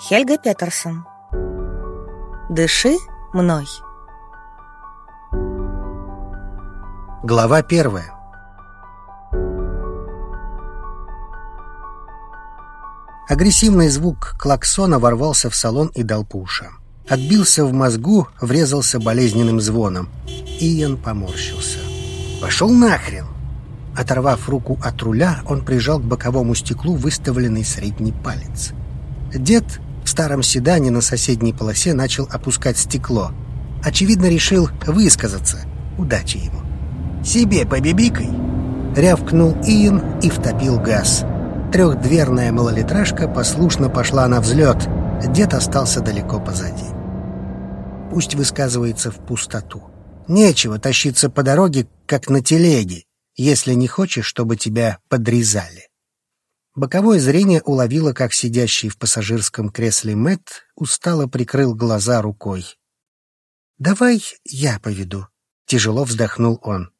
Хельга Петерсон Дыши мной Глава первая Агрессивный звук клаксона ворвался в салон и дал по ушам. Отбился в мозгу, врезался болезненным звоном. Иэн поморщился. «Пошел нахрен!» Оторвав руку от руля, он прижал к боковому стеклу выставленный средний палец. Дед в старом седане на соседней полосе начал опускать стекло. Очевидно, решил высказаться. Удачи ему. «Себе побибикай!» Рявкнул Иэн и втопил газ. Трехдверная малолитражка послушно пошла на взлет. Дед остался далеко позади. Пусть высказывается в пустоту. Нечего тащиться по дороге, как на телеге, если не хочешь, чтобы тебя подрезали. Боковое зрение уловило, как сидящий в пассажирском кресле Мэтт устало прикрыл глаза рукой. «Давай я поведу», — тяжело вздохнул он.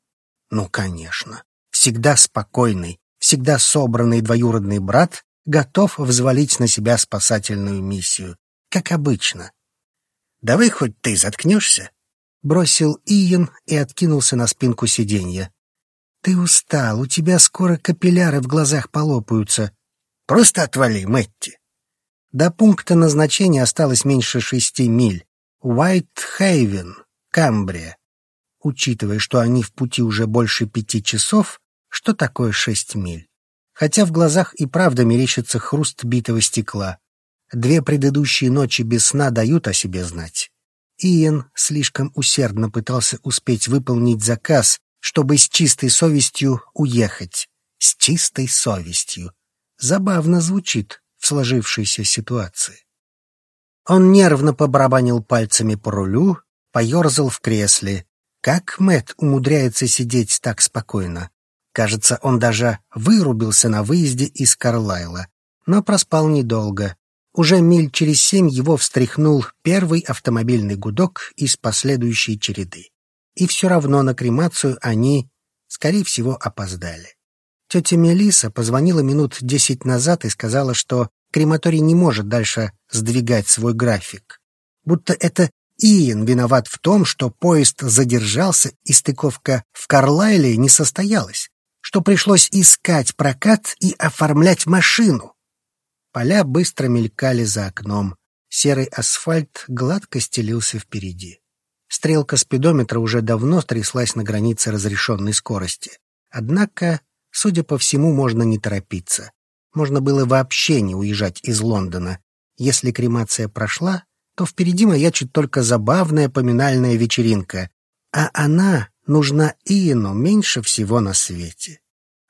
«Ну, конечно. Всегда спокойный, всегда собранный двоюродный брат готов взвалить на себя спасательную миссию, как обычно. «Давай хоть ты заткнешься?» — бросил Иен и откинулся на спинку сиденья. «Ты устал, у тебя скоро капилляры в глазах полопаются. Просто отвали, Мэтти». До пункта назначения осталось меньше шести миль. Уайт-Хейвен, Камбрия. Учитывая, что они в пути уже больше пяти часов, что такое шесть миль? Хотя в глазах и правда мерещится хруст битого стекла. Две предыдущие ночи без сна дают о себе знать. Иэн слишком усердно пытался успеть выполнить заказ, чтобы с чистой совестью уехать. С чистой совестью. Забавно звучит в сложившейся ситуации. Он нервно побарабанил пальцами по рулю, поерзал в кресле. Как Мэт умудряется сидеть так спокойно? Кажется, он даже вырубился на выезде из Карлайла, но проспал недолго. Уже миль через семь его встряхнул первый автомобильный гудок из последующей череды и все равно на кремацию они, скорее всего, опоздали. Тетя Мелиса позвонила минут десять назад и сказала, что крематорий не может дальше сдвигать свой график. Будто это Иен виноват в том, что поезд задержался и стыковка в Карлайле не состоялась, что пришлось искать прокат и оформлять машину. Поля быстро мелькали за окном. Серый асфальт гладко стелился впереди. Стрелка спидометра уже давно тряслась на границе разрешенной скорости. Однако, судя по всему, можно не торопиться. Можно было вообще не уезжать из Лондона. Если кремация прошла, то впереди маячит только забавная поминальная вечеринка, а она нужна Иену меньше всего на свете.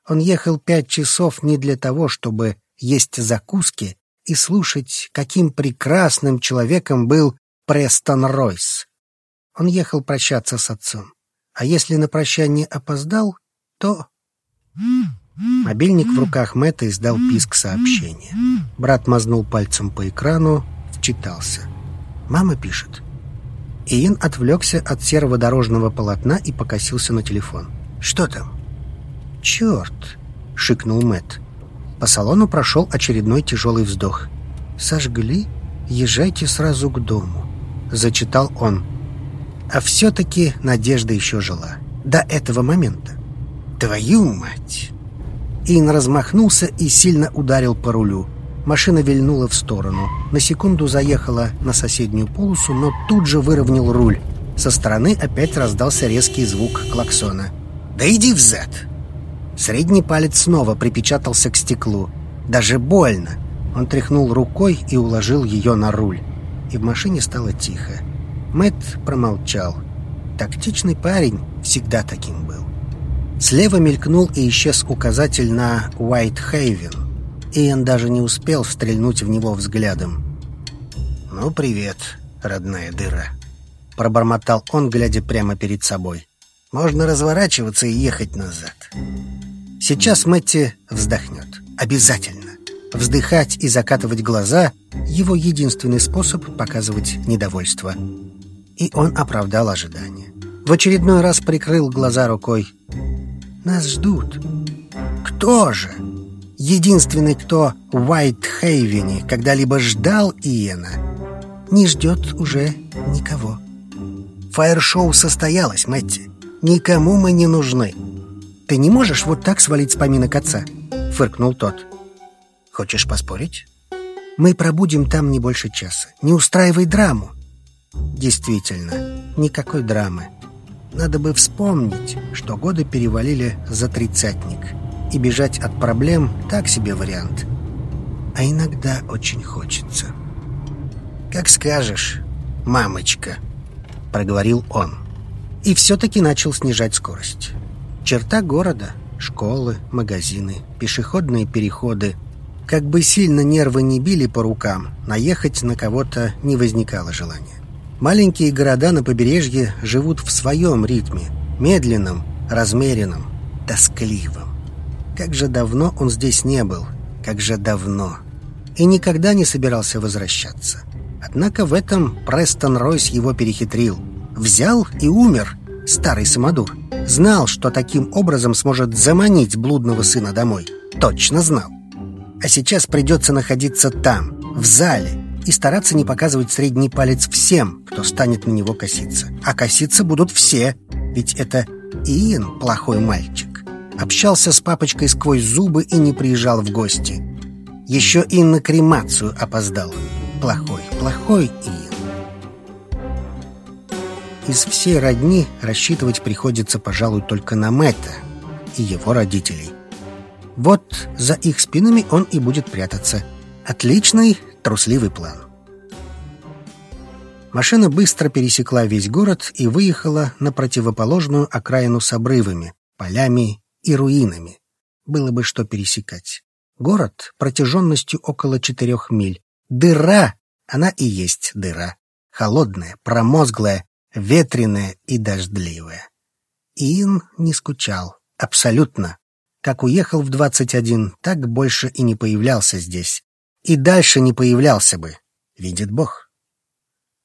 Он ехал пять часов не для того, чтобы есть закуски и слушать, каким прекрасным человеком был Престон Ройс. Он ехал прощаться с отцом. А если на прощание опоздал, то... Мобильник в руках Мэтта издал писк сообщения. Брат мазнул пальцем по экрану, вчитался. «Мама пишет». Иэн отвлекся от серого дорожного полотна и покосился на телефон. «Что там?» «Черт!» — шикнул Мэтт. По салону прошел очередной тяжелый вздох. «Сожгли? Езжайте сразу к дому», — зачитал он. А все-таки надежда еще жила. До этого момента. Твою мать! Ин размахнулся и сильно ударил по рулю. Машина вильнула в сторону. На секунду заехала на соседнюю полосу, но тут же выровнял руль. Со стороны опять раздался резкий звук клаксона. «Да иди взад!» Средний палец снова припечатался к стеклу. Даже больно. Он тряхнул рукой и уложил ее на руль. И в машине стало тихо. Мэт промолчал. Тактичный парень всегда таким был. Слева мелькнул и исчез указатель на Уайт-Хейвен. Иэн даже не успел стрельнуть в него взглядом. «Ну, привет, родная дыра», — пробормотал он, глядя прямо перед собой. «Можно разворачиваться и ехать назад». Сейчас Мэтти вздохнет. Обязательно. Вздыхать и закатывать глаза — его единственный способ показывать недовольство и он оправдал ожидания. В очередной раз прикрыл глаза рукой. «Нас ждут». «Кто же?» единственный, кто в Уайт-Хейвене когда-либо ждал Иена, не ждет уже никого. Фаер-шоу состоялось, Мэтти. Никому мы не нужны. Ты не можешь вот так свалить с поминок отца? Фыркнул тот. Хочешь поспорить? Мы пробудем там не больше часа. Не устраивай драму. Действительно, никакой драмы. Надо бы вспомнить, что годы перевалили за тридцатник. И бежать от проблем — так себе вариант. А иногда очень хочется. «Как скажешь, мамочка», — проговорил он. И все-таки начал снижать скорость. Черта города — школы, магазины, пешеходные переходы — как бы сильно нервы не били по рукам, наехать на кого-то не возникало желания. Маленькие города на побережье живут в своем ритме, медленном, размеренном, тоскливом. Как же давно он здесь не был, как же давно. И никогда не собирался возвращаться. Однако в этом Престон Ройс его перехитрил. Взял и умер, старый самодур. Знал, что таким образом сможет заманить блудного сына домой. Точно знал. А сейчас придется находиться там, в зале, и стараться не показывать средний палец всем, кто станет на него коситься. А коситься будут все, ведь это Иэн плохой мальчик. Общался с папочкой сквозь зубы и не приезжал в гости. Еще и на кремацию опоздал. Плохой, плохой Иэн. Из всей родни рассчитывать приходится, пожалуй, только на Мэтта и его родителей. Вот за их спинами он и будет прятаться. Отличный, трусливый план. Машина быстро пересекла весь город и выехала на противоположную окраину с обрывами, полями и руинами. Было бы что пересекать. Город протяженностью около четырех миль. Дыра! Она и есть дыра. Холодная, промозглая, ветреная и дождливая. Ин не скучал. Абсолютно. Как уехал в 21, так больше и не появлялся здесь. И дальше не появлялся бы, видит Бог.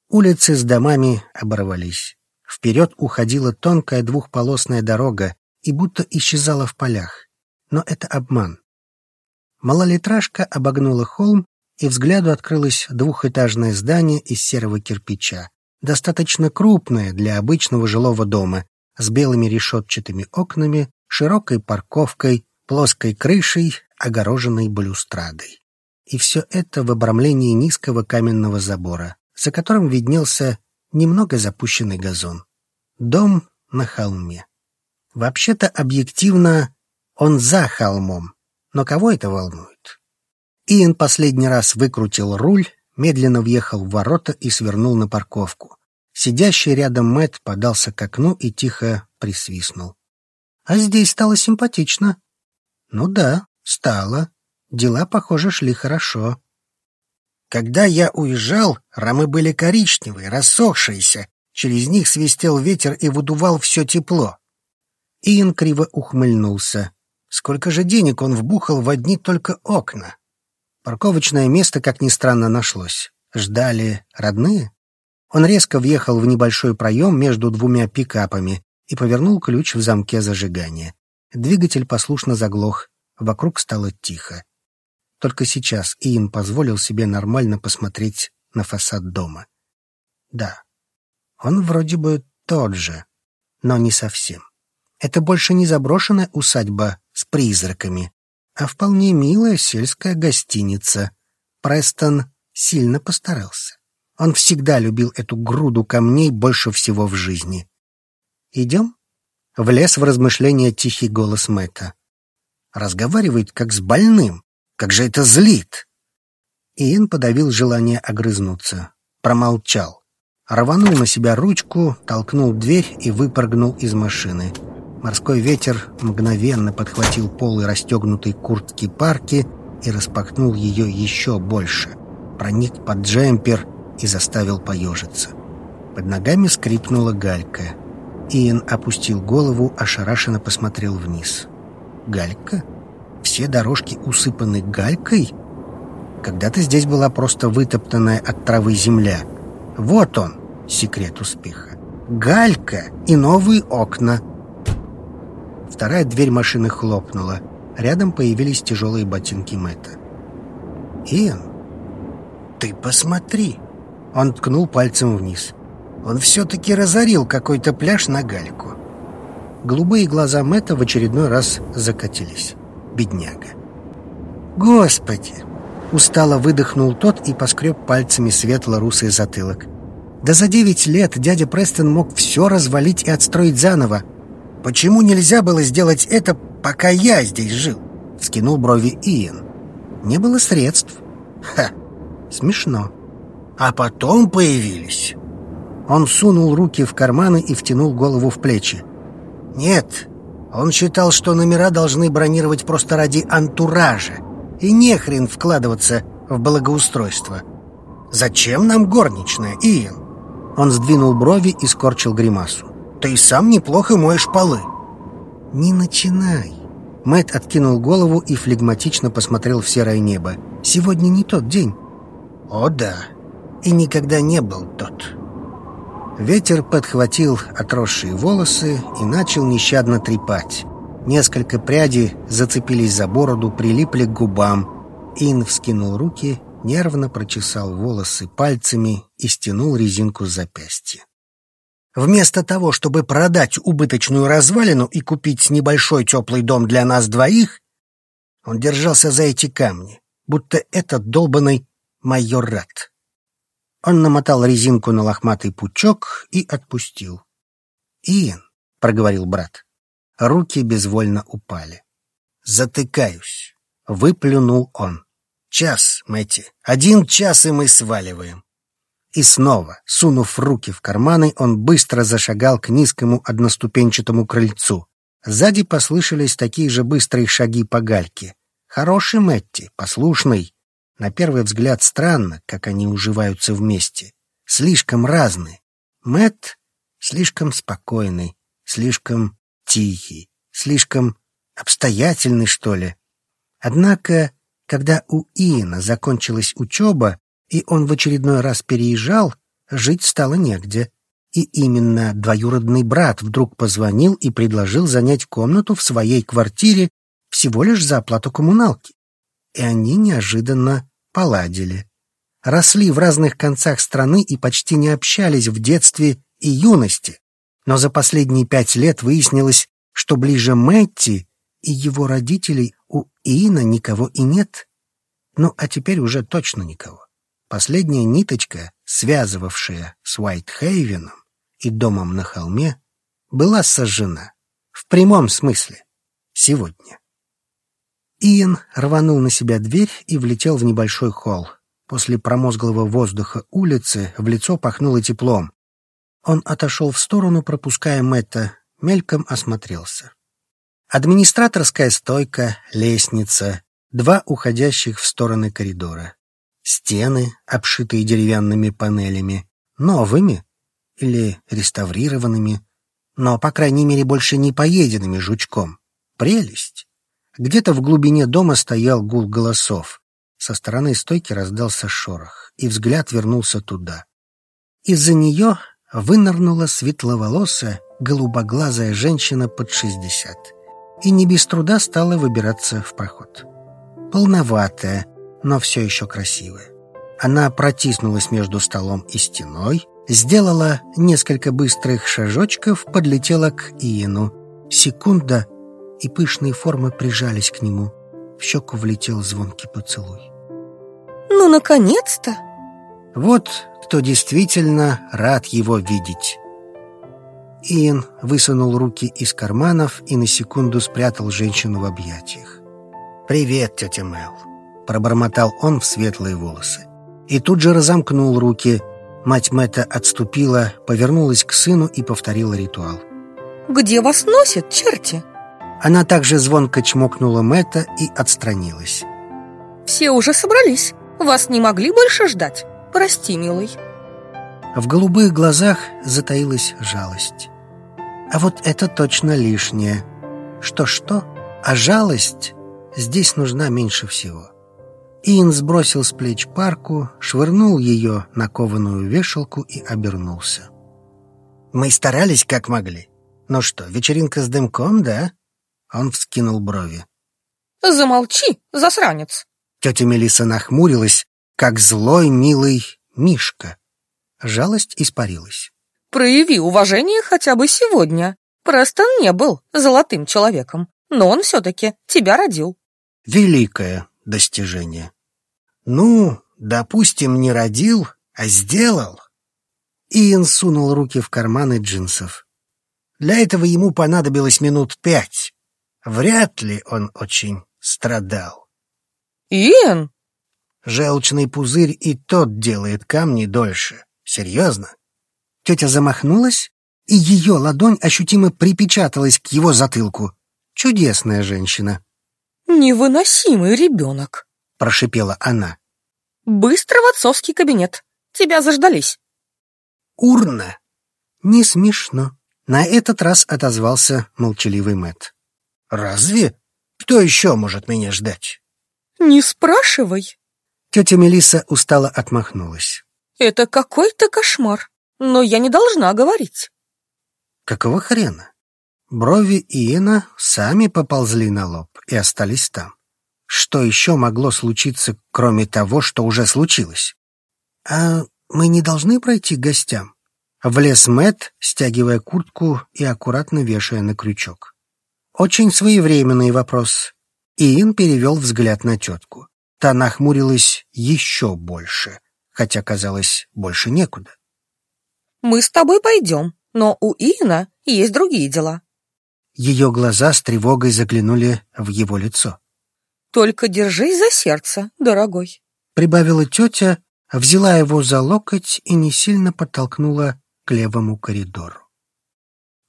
Улицы с домами оборвались. Вперед уходила тонкая двухполосная дорога и будто исчезала в полях. Но это обман. Малолитражка обогнула холм, и взгляду открылось двухэтажное здание из серого кирпича, достаточно крупное для обычного жилого дома, с белыми решетчатыми окнами, широкой парковкой, плоской крышей, огороженной балюстрадой. И все это в обрамлении низкого каменного забора, за которым виднелся немного запущенный газон. Дом на холме. Вообще-то, объективно, он за холмом, но кого это волнует? Иэн последний раз выкрутил руль, медленно въехал в ворота и свернул на парковку. Сидящий рядом Мэт подался к окну и тихо присвистнул. А здесь стало симпатично. Ну да, стало. Дела, похоже, шли хорошо. Когда я уезжал, рамы были коричневые, рассохшиеся. Через них свистел ветер и выдувал все тепло. Иэн криво ухмыльнулся. Сколько же денег он вбухал в одни только окна? Парковочное место, как ни странно, нашлось. Ждали родные? Он резко въехал в небольшой проем между двумя пикапами, и повернул ключ в замке зажигания. Двигатель послушно заглох, вокруг стало тихо. Только сейчас Иэн позволил себе нормально посмотреть на фасад дома. Да, он вроде бы тот же, но не совсем. Это больше не заброшенная усадьба с призраками, а вполне милая сельская гостиница. Престон сильно постарался. Он всегда любил эту груду камней больше всего в жизни. «Идем?» — влез в размышления тихий голос Мэтта. Разговаривает как с больным. Как же это злит! Иэн подавил желание огрызнуться. Промолчал. Рванул на себя ручку, толкнул дверь и выпрыгнул из машины. Морской ветер мгновенно подхватил полы расстегнутой куртки парки и распахнул ее еще больше. Проник под джемпер и заставил поежиться. Под ногами скрипнула галька. Иэн опустил голову, ошарашенно посмотрел вниз. Галька? Все дорожки усыпаны галькой? Когда-то здесь была просто вытоптанная от травы земля. Вот он, секрет успеха. Галька и новые окна. Вторая дверь машины хлопнула. рядом появились тяжелые ботинки Мэтта. «Иэн, ты посмотри!» Он ткнул пальцем вниз. Он все-таки разорил какой-то пляж на гальку. Голубые глаза Мэтта в очередной раз закатились. Бедняга. «Господи!» Устало выдохнул тот и поскреб пальцами светло-русый затылок. «Да за девять лет дядя Престон мог все развалить и отстроить заново. Почему нельзя было сделать это, пока я здесь жил?» Скинул брови Иэн. «Не было средств». «Ха! Смешно». «А потом появились». Он сунул руки в карманы и втянул голову в плечи. Нет, он считал, что номера должны бронировать просто ради антуража. И не хрен вкладываться в благоустройство. Зачем нам горничная, Иэн? Он сдвинул брови и скорчил гримасу. Ты сам неплохо моешь полы. Не начинай. Мэт откинул голову и флегматично посмотрел в серое небо. Сегодня не тот день. О да, и никогда не был тот. Ветер подхватил отросшие волосы и начал нещадно трепать. Несколько прядей зацепились за бороду, прилипли к губам. Ин вскинул руки, нервно прочесал волосы пальцами и стянул резинку с запястья. Вместо того, чтобы продать убыточную развалину и купить небольшой теплый дом для нас двоих, он держался за эти камни, будто этот долбанный майор Рат. Он намотал резинку на лохматый пучок и отпустил. «Иэн», — проговорил брат. Руки безвольно упали. «Затыкаюсь», — выплюнул он. «Час, Мэтти, один час, и мы сваливаем». И снова, сунув руки в карманы, он быстро зашагал к низкому одноступенчатому крыльцу. Сзади послышались такие же быстрые шаги по гальке. «Хороший Мэтти, послушный, на первый взгляд странно, как они уживаются вместе. Слишком разные. Мэт слишком спокойный, слишком тихий, слишком обстоятельный, что ли. Однако, когда у Иена закончилась учеба, и он в очередной раз переезжал, жить стало негде. И именно двоюродный брат вдруг позвонил и предложил занять комнату в своей квартире всего лишь за оплату коммуналки. И они неожиданно поладили. Росли в разных концах страны и почти не общались в детстве и юности. Но за последние пять лет выяснилось, что ближе Мэтти и его родителей у Иина никого и нет. Ну, а теперь уже точно никого. Последняя ниточка, связывавшая с Уайтхейвеном и домом на холме, была сожжена. В прямом смысле. Сегодня. Иэн рванул на себя дверь и влетел в небольшой холл. После промозглого воздуха улицы в лицо пахнуло теплом. Он отошел в сторону, пропуская Мэтта, мельком осмотрелся. Администраторская стойка, лестница, два уходящих в стороны коридора. Стены, обшитые деревянными панелями, новыми или реставрированными, но, по крайней мере, больше не поеденными жучком. Прелесть! Где-то в глубине дома стоял гул голосов. Со стороны стойки раздался шорох, и взгляд вернулся туда. Из-за нее вынырнула светловолосая, голубоглазая женщина под шестьдесят. И не без труда стала выбираться в проход. Полноватая, но все еще красивая. Она протиснулась между столом и стеной, сделала несколько быстрых шажочков, подлетела к Иену. Секунда — и пышные формы прижались к нему. В щеку влетел звонкий поцелуй. «Ну, наконец-то!» Вот кто действительно рад его видеть. Иэн высунул руки из карманов и на секунду спрятал женщину в объятиях. «Привет, тетя Мел», — пробормотал он в светлые волосы. И тут же разомкнул руки. Мать Мэтта отступила, повернулась к сыну и повторила ритуал. «Где вас носят, черти?» Она также звонко чмокнула Мэтта и отстранилась. «Все уже собрались. Вас не могли больше ждать? Прости, милый». В голубых глазах затаилась жалость. А вот это точно лишнее. Что-что, а жалость здесь нужна меньше всего. Иэн сбросил с плеч парку, швырнул ее на кованую вешалку и обернулся. «Мы старались как могли. Ну что, вечеринка с дымком, да?» Он вскинул брови. Замолчи, засранец. Тетя Мелиса нахмурилась, как злой милый Мишка. Жалость испарилась. Прояви уважение хотя бы сегодня. Престон не был золотым человеком, но он все-таки тебя родил. Великое достижение. Ну, допустим, не родил, а сделал. Иэн сунул руки в карманы джинсов. Для этого ему понадобилось минут пять. Вряд ли он очень страдал. Иэн? Желчный пузырь и тот делает камни дольше. Серьезно? Тетя замахнулась, и ее ладонь ощутимо припечаталась к его затылку. Чудесная женщина. «Невыносимый ребенок», — прошипела она. «Быстро в отцовский кабинет. Тебя заждались». «Урна!» «Не смешно», — на этот раз отозвался молчаливый Мэт. «Разве? Кто еще может меня ждать?» «Не спрашивай». Тетя Мелиса устало отмахнулась. «Это какой-то кошмар, но я не должна говорить». Какого хрена? Брови Иена сами поползли на лоб и остались там. Что еще могло случиться, кроме того, что уже случилось? А мы не должны пройти к гостям? Влез Мэт, стягивая куртку и аккуратно вешая на крючок. Очень своевременный вопрос. Иэн перевел взгляд на тетку. Та нахмурилась еще больше, хотя, казалось, больше некуда. «Мы с тобой пойдем, но у Иена есть другие дела». Ее глаза с тревогой заглянули в его лицо. «Только держись за сердце, дорогой», — прибавила тетя, взяла его за локоть и не сильно подтолкнула к левому коридору.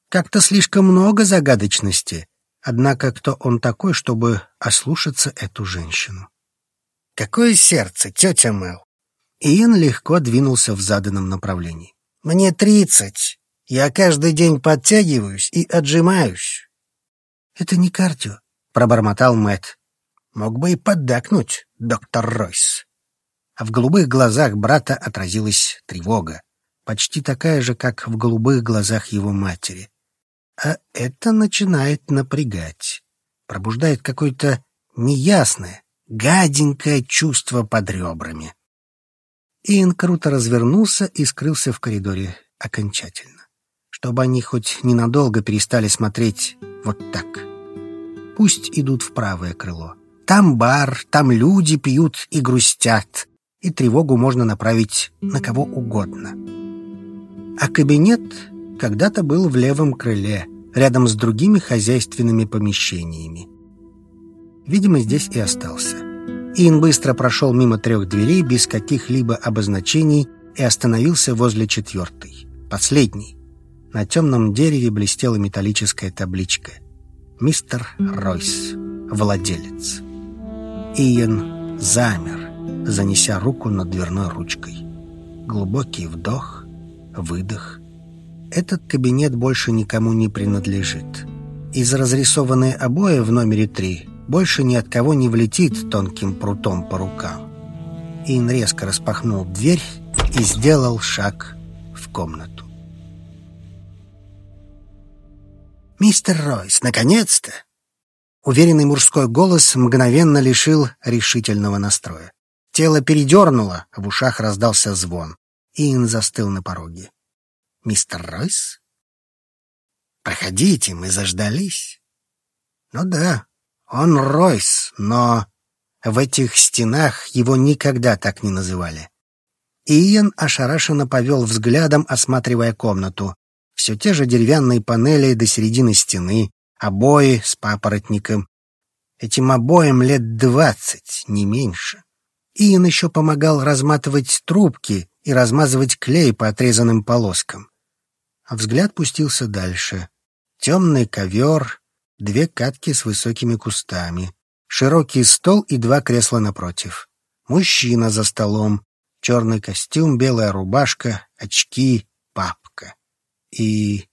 Как-то слишком много загадочности, однако кто он такой, чтобы ослушаться эту женщину? Какое сердце, тетя Мэл? Иэн легко двинулся в заданном направлении. Мне тридцать. Я каждый день подтягиваюсь и отжимаюсь. Это не кардио, пробормотал Мэт. Мог бы и поддакнуть, доктор Ройс. А в голубых глазах брата отразилась тревога, почти такая же, как в голубых глазах его матери. А это начинает напрягать, пробуждает какое-то неясное, гаденькое чувство под ребрами. Иэн круто развернулся и скрылся в коридоре окончательно, чтобы они хоть ненадолго перестали смотреть вот так. Пусть идут в правое крыло. Там бар, там люди пьют и грустят, и тревогу можно направить на кого угодно. А кабинет когда-то был в левом крыле, рядом с другими хозяйственными помещениями. Видимо, здесь и остался. Ин быстро прошел мимо трех дверей без каких-либо обозначений и остановился возле четвертой, последней. На темном дереве блестела металлическая табличка «Мистер Ройс, владелец». Иен замер, занеся руку над дверной ручкой. Глубокий вдох, выдох. Этот кабинет больше никому не принадлежит. Из разрисованной обои в номере три больше ни от кого не влетит тонким прутом по рукам. Ин резко распахнул дверь и сделал шаг в комнату. «Мистер Ройс, наконец-то!» Уверенный мужской голос мгновенно лишил решительного настроя. Тело передернуло, в ушах раздался звон. Ин застыл на пороге. «Мистер Ройс?» «Проходите, мы заждались». «Ну да, он Ройс, но в этих стенах его никогда так не называли. Иен ошарашенно повел взглядом, осматривая комнату. Все те же деревянные панели до середины стены, обои с папоротником. Этим обоям лет двадцать, не меньше. Иен еще помогал разматывать трубки и размазывать клей по отрезанным полоскам. А взгляд пустился дальше. Темный ковер, две катки с высокими кустами, широкий стол и два кресла напротив. Мужчина за столом, черный костюм, белая рубашка, очки, папка. И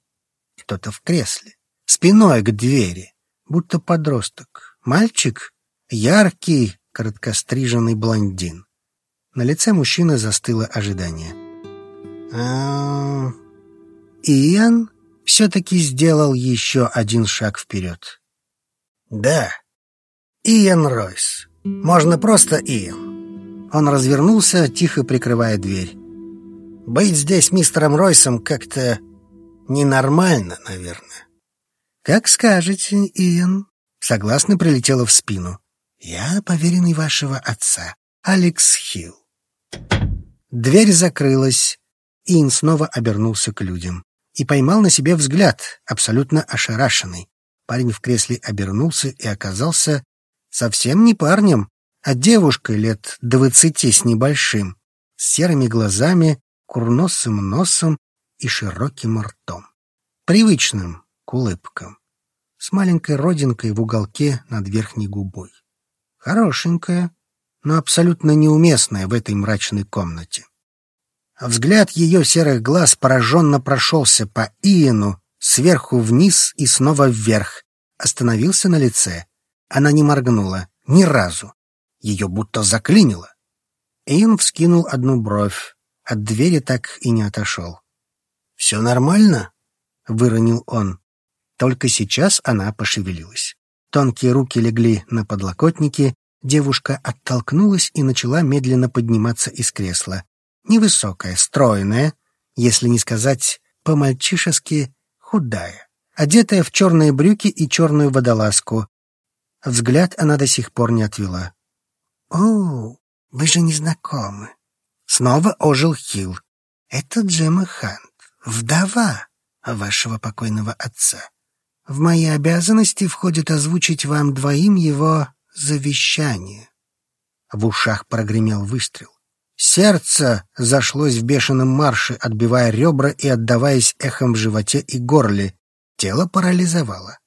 кто-то в кресле, спиной к двери, будто подросток. Мальчик — яркий, короткостриженный блондин. На лице мужчины застыло ожидание. «А... Иэн?» все-таки сделал еще один шаг вперед. «Да». Иэн Ройс. Можно просто Иэн. Он развернулся, тихо прикрывая дверь. Быть здесь мистером Ройсом как-то ненормально, наверное. Как скажете, Иэн. Согласно прилетела в спину. Я поверенный вашего отца, Алекс Хилл. Дверь закрылась. Иэн снова обернулся к людям и поймал на себе взгляд, абсолютно ошарашенный. Парень в кресле обернулся и оказался совсем не парнем, а девушкой лет двадцати с небольшим, с серыми глазами, курносым носом и широким ртом. Привычным к улыбкам, с маленькой родинкой в уголке над верхней губой. Хорошенькая, но абсолютно неуместная в этой мрачной комнате. Взгляд ее серых глаз пораженно прошелся по Иену, сверху вниз и снова вверх, остановился на лице. Она не моргнула, ни разу. Ее будто заклинило. Иен вскинул одну бровь, от двери так и не отошел. «Все нормально?» — выронил он. Только сейчас она пошевелилась. Тонкие руки легли на подлокотники, девушка оттолкнулась и начала медленно подниматься из кресла невысокая, стройная, если не сказать по-мальчишески худая, одетая в черные брюки и черную водолазку. Взгляд она до сих пор не отвела. «О, вы же не знакомы». Снова ожил Хилл. «Это Джема Хант, вдова вашего покойного отца. В мои обязанности входит озвучить вам двоим его завещание». В ушах прогремел выстрел. Сердце зашлось в бешеном марше, отбивая ребра и отдаваясь эхом в животе и горле. Тело парализовало.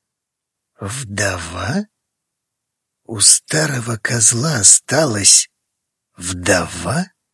«Вдова? У старого козла осталась вдова?»